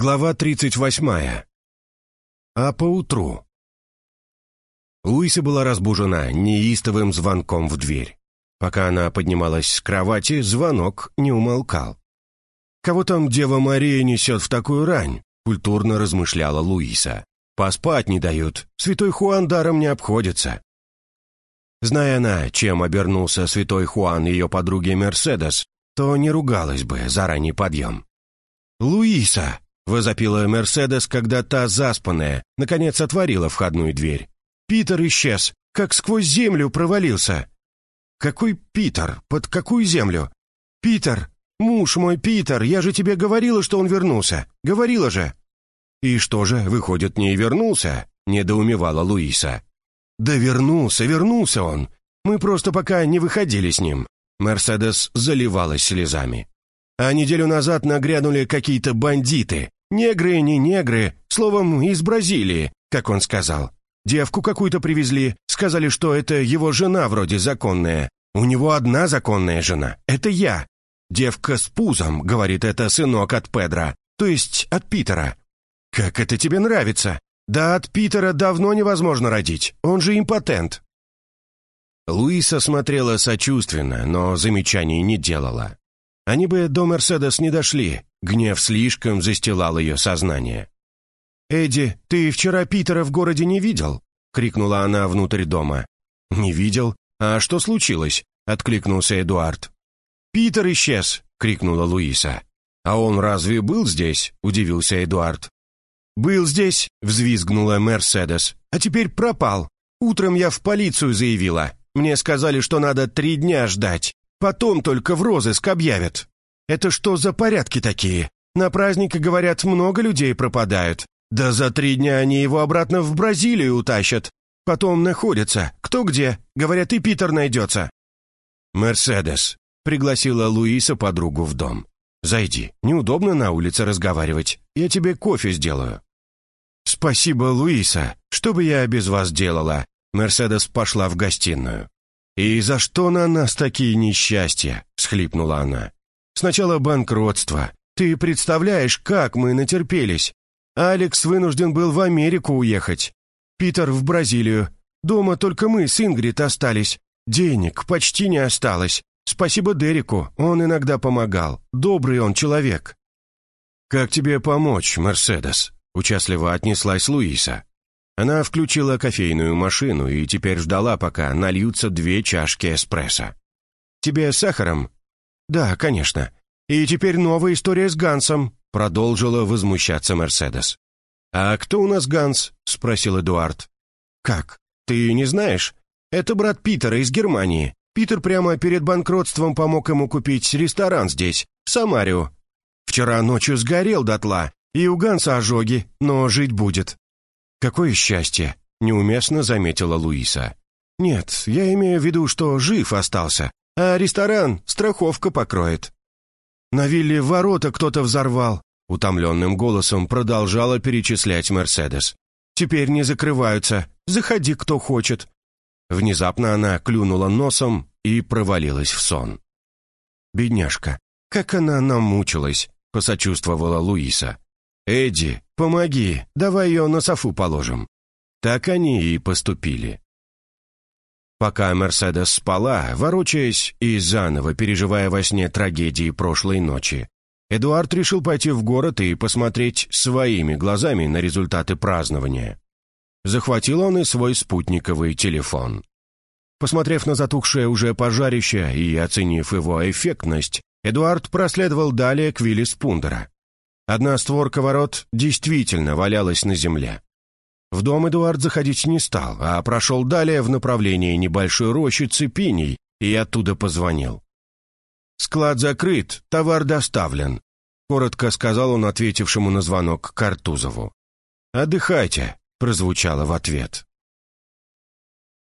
Глава 38. А поутру. Луиса была разбужена неистовым звонком в дверь. Пока она поднималась с кровати, звонок не умолкал. «Кого там Дева Мария несет в такую рань?» — культурно размышляла Луиса. «Поспать не дают, святой Хуан даром не обходится». Зная она, чем обернулся святой Хуан ее подруге Мерседес, то не ругалась бы за ранний подъем. «Луиса!» Возопила Мерседес, когда та заспанная, наконец отворила входную дверь. «Питер исчез, как сквозь землю провалился». «Какой Питер? Под какую землю?» «Питер! Муж мой, Питер! Я же тебе говорила, что он вернулся! Говорила же!» «И что же, выходит, не вернулся?» — недоумевала Луиса. «Да вернулся, вернулся он! Мы просто пока не выходили с ним!» Мерседес заливалась слезами. А неделю назад нагрянули какие-то бандиты, Негры не негры, словом, из Бразилии, как он сказал. Девку какую-то привезли, сказали, что это его жена вроде законная. У него одна законная жена, это я. Девка с пузом, говорит, это сынок от Педра, то есть от Питера. Как это тебе нравится? Да от Питера давно невозможно родить, он же импотент. Луиса смотрела сочувственно, но замечаний не делала. Они бы до Мерседес не дошли, Гнев слишком застилал ее сознание. «Эдди, ты вчера Питера в городе не видел?» — крикнула она внутрь дома. «Не видел? А что случилось?» — откликнулся Эдуард. «Питер исчез!» — крикнула Луиса. «А он разве был здесь?» — удивился Эдуард. «Был здесь!» — взвизгнула Мерседес. «А теперь пропал. Утром я в полицию заявила. Мне сказали, что надо три дня ждать. Потом только в розыск объявят. Это что за порядки такие? На праздник, говорят, много людей пропадают. Да за три дня они его обратно в Бразилию утащат. Потом находятся. Кто где? Говорят, и Питер найдется. «Мерседес», — пригласила Луиса подругу в дом. «Зайди, неудобно на улице разговаривать. Я тебе кофе сделаю». «Спасибо, Луиса. Что бы я без вас делала?» Мерседес пошла в гостиную. «И за что на нас такие несчастья?» — схлипнула она. Сначала банкротство. Ты представляешь, как мы натерпелись. Алекс вынужден был в Америку уехать. Питер в Бразилию. Дома только мы с Ингрид остались. Денег почти не осталось. Спасибо Дереку, он иногда помогал. Добрый он человек». «Как тебе помочь, Мерседес?» — участливо отнеслась Луиса. Она включила кофейную машину и теперь ждала, пока нальются две чашки эспрессо. «Тебе сахаром?» «Да, конечно. И теперь новая история с Гансом», — продолжила возмущаться Мерседес. «А кто у нас Ганс?» — спросил Эдуард. «Как? Ты не знаешь? Это брат Питера из Германии. Питер прямо перед банкротством помог ему купить ресторан здесь, в Самарио. Вчера ночью сгорел дотла, и у Ганса ожоги, но жить будет». «Какое счастье!» — неуместно заметила Луиса. «Нет, я имею в виду, что жив остался, а ресторан страховка покроет». «На вилле ворота кто-то взорвал», — утомленным голосом продолжала перечислять Мерседес. «Теперь не закрываются. Заходи, кто хочет». Внезапно она клюнула носом и провалилась в сон. «Бедняжка, как она намучилась», — посочувствовала Луиса. «Эдди, помоги, давай ее на софу положим». Так они и поступили. Пока Мерседес спала, ворочаясь и заново переживая во сне трагедии прошлой ночи, Эдуард решил пойти в город и посмотреть своими глазами на результаты празднования. Захватил он и свой спутниковый телефон. Посмотрев на затухшее уже пожарище и оценив его эффектность, Эдуард проследовал далее к вилле Спундера. Одна створка ворот действительно валялась на земле. В дом Эдуард заходить не стал, а прошел далее в направлении небольшой рощи цепиней и оттуда позвонил. «Склад закрыт, товар доставлен», — коротко сказал он ответившему на звонок Картузову. «Отдыхайте», — прозвучало в ответ.